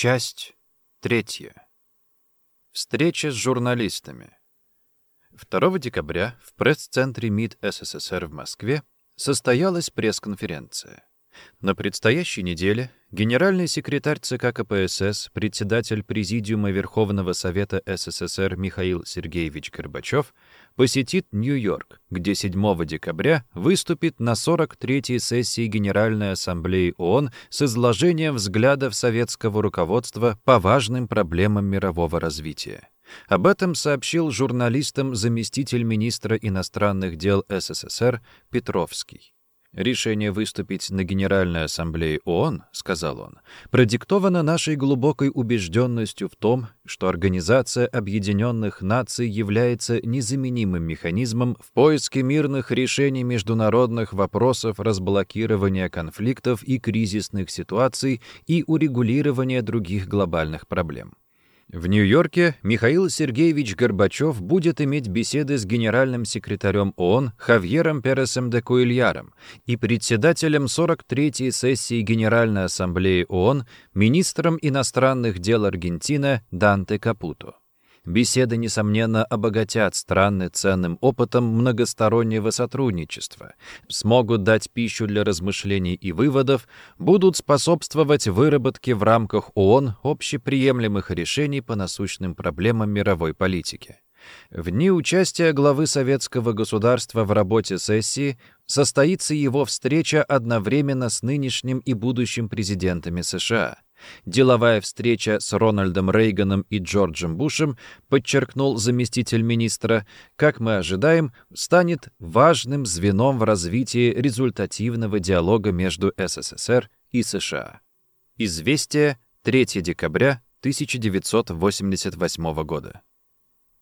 Часть третья. Встреча с журналистами. 2 декабря в пресс-центре МИД СССР в Москве состоялась пресс-конференция. На предстоящей неделе генеральный секретарь ЦК КПСС, председатель Президиума Верховного Совета СССР Михаил Сергеевич Горбачев посетит Нью-Йорк, где 7 декабря выступит на 43-й сессии Генеральной Ассамблеи ООН с изложением взглядов советского руководства по важным проблемам мирового развития. Об этом сообщил журналистам заместитель министра иностранных дел СССР Петровский. Решение выступить на Генеральной Ассамблее ООН, сказал он, продиктовано нашей глубокой убежденностью в том, что Организация Объединенных Наций является незаменимым механизмом в поиске мирных решений международных вопросов разблокирования конфликтов и кризисных ситуаций и урегулирования других глобальных проблем. В Нью-Йорке Михаил Сергеевич Горбачев будет иметь беседы с генеральным секретарем ООН Хавьером Пересом де Куильяром и председателем 43-й сессии Генеральной Ассамблеи ООН министром иностранных дел Аргентины Данте Капуто. Беседы, несомненно, обогатят страны ценным опытом многостороннего сотрудничества, смогут дать пищу для размышлений и выводов, будут способствовать выработке в рамках ООН общеприемлемых решений по насущным проблемам мировой политики. В дни участия главы советского государства в работе сессии состоится его встреча одновременно с нынешним и будущим президентами США – Деловая встреча с Рональдом Рейганом и Джорджем Бушем, подчеркнул заместитель министра, как мы ожидаем, станет важным звеном в развитии результативного диалога между СССР и США. Известие 3 декабря 1988 года.